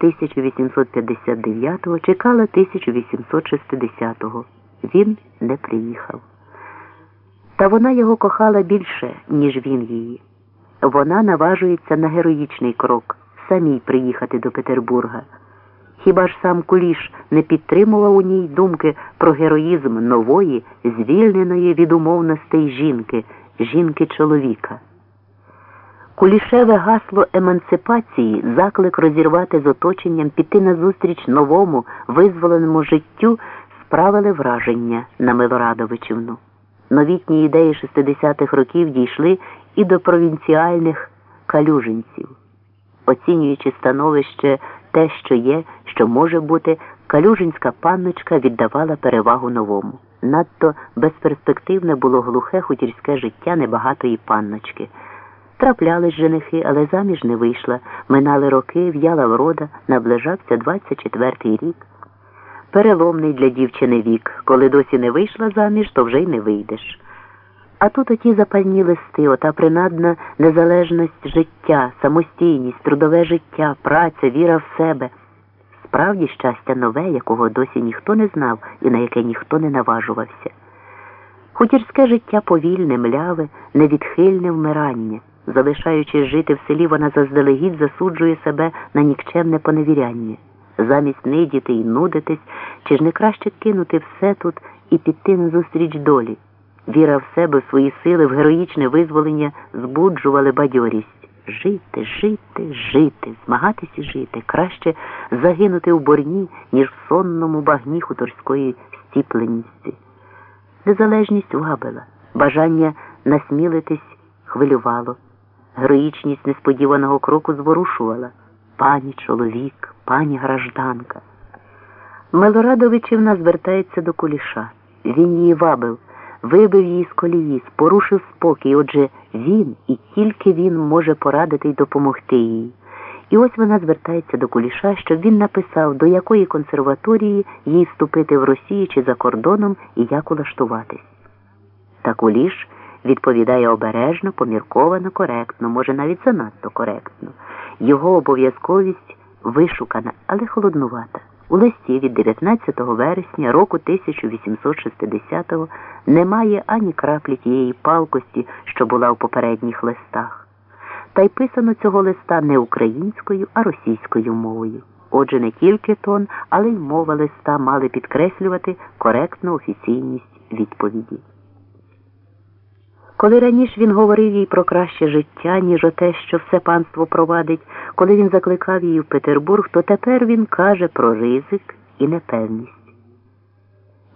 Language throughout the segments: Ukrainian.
1859-го, чекала 1860-го. Він не приїхав. Та вона його кохала більше, ніж він її. Вона наважується на героїчний крок самій приїхати до Петербурга. Хіба ж сам Куліш не підтримував у ній думки про героїзм нової, звільненої від умовностей жінки, жінки чоловіка? Кулішеве гасло емансипації, заклик розірвати з оточенням, піти назустріч новому, визволеному життю, справили враження на Милорадовичівну. Новітні ідеї 60-х років дійшли і до провінціальних калюжинців. Оцінюючи становище те, що є, що може бути, калюжинська панночка віддавала перевагу новому. Надто безперспективне було глухе хутірське життя небагатої панночки. Траплялись женихи, але заміж не вийшла. Минали роки, в'яла врода, наближався 24-й рік. Переломний для дівчини вік. Коли досі не вийшла заміж, то вже й не вийдеш. А тут оті запальні листи, ота принадна незалежність життя, самостійність, трудове життя, праця, віра в себе. Справді щастя нове, якого досі ніхто не знав і на яке ніхто не наважувався. Хутірське життя повільне, мляве, невідхильне вмирання. Залишаючись жити в селі, вона заздалегідь засуджує себе на нікчемне поневіряння. Замість нидіти і нудитись, чи ж не краще кинути все тут і піти назустріч долі. Віра в себе, в свої сили, в героїчне визволення збуджували бадьорість. Жити, жити, жити, змагатись і жити. Краще загинути в борні, ніж в сонному багні хуторської стіпленісті. Незалежність вабила, бажання насмілитись хвилювало, героїчність несподіваного кроку зворушувала пані чоловік, пані гражданка. Милорадовичівна звертається до куліша. Він її вабив, вибив її з колії, порушив спокій. Отже, він і тільки він може порадити й допомогти їй. І ось вона звертається до куліша, щоб він написав, до якої консерваторії їй вступити в Росії чи за кордоном і як улаштуватись. Та куліш відповідає обережно, помірковано, коректно, може навіть занадто коректно. Його обов'язковість вишукана, але холоднувата. У листі від 19 вересня року 1860-го немає ані краплі тієї палкості, що була в попередніх листах. Та й писано цього листа не українською, а російською мовою. Отже, не тільки тон, але й мова листа мали підкреслювати коректну офіційність відповіді. Коли раніше він говорив їй про краще життя, ніж о те, що все панство провадить, коли він закликав її в Петербург, то тепер він каже про ризик і непевність.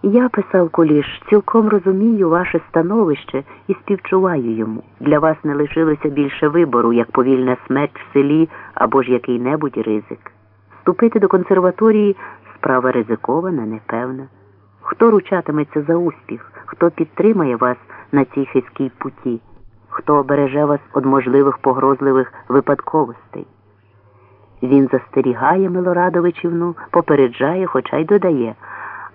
Я, писав Куліш, цілком розумію ваше становище і співчуваю йому. Для вас не лишилося більше вибору, як повільна смерть в селі або ж який-небудь ризик. Вступити до консерваторії справа ризикована, непевна. Хто ручатиметься за успіх, хто підтримає вас на цій хиській путі, хто обереже вас від можливих погрозливих випадковостей. Він застерігає Милорадовичівну, попереджає, хоча й додає.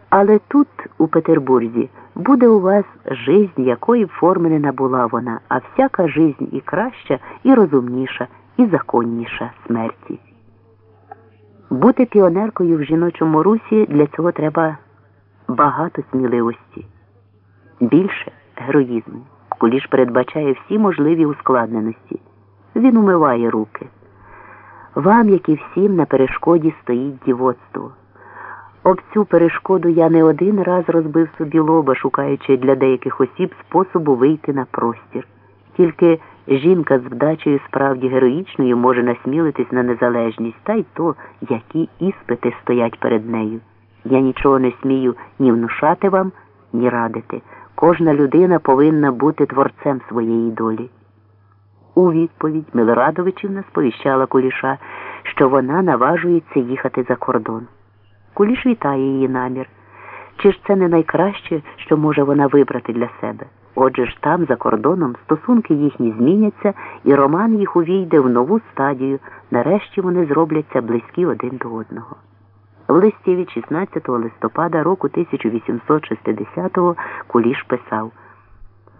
Але тут, у Петербурзі, буде у вас жизнь, якої форми не набула вона, а всяка жизнь і краща, і розумніша, і законніша смерті. Бути піонеркою в жіночому русі для цього треба багато сміливості. Більше героїзму. Куліш передбачає всі можливі ускладненості. Він умиває руки. Вам, як і всім, на перешкоді стоїть дівоцтво. Об цю перешкоду я не один раз розбив собі лоба, шукаючи для деяких осіб способу вийти на простір. Тільки жінка з вдачею справді героїчною може насмілитись на незалежність, та й то, які іспити стоять перед нею. Я нічого не смію ні внушати вам, ні радити. Кожна людина повинна бути творцем своєї долі. У відповідь Милорадовичівна сповіщала Куліша, що вона наважується їхати за кордон. Куліш вітає її намір. Чи ж це не найкраще, що може вона вибрати для себе? Отже ж там, за кордоном, стосунки їхні зміняться, і роман їх увійде в нову стадію. Нарешті вони зробляться близькі один до одного. В листі від 16 листопада року 1860-го Куліш писав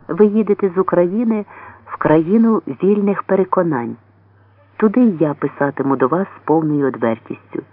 Ви їдете з України в країну вільних переконань. туди я писатиму до вас з повною одвертістю.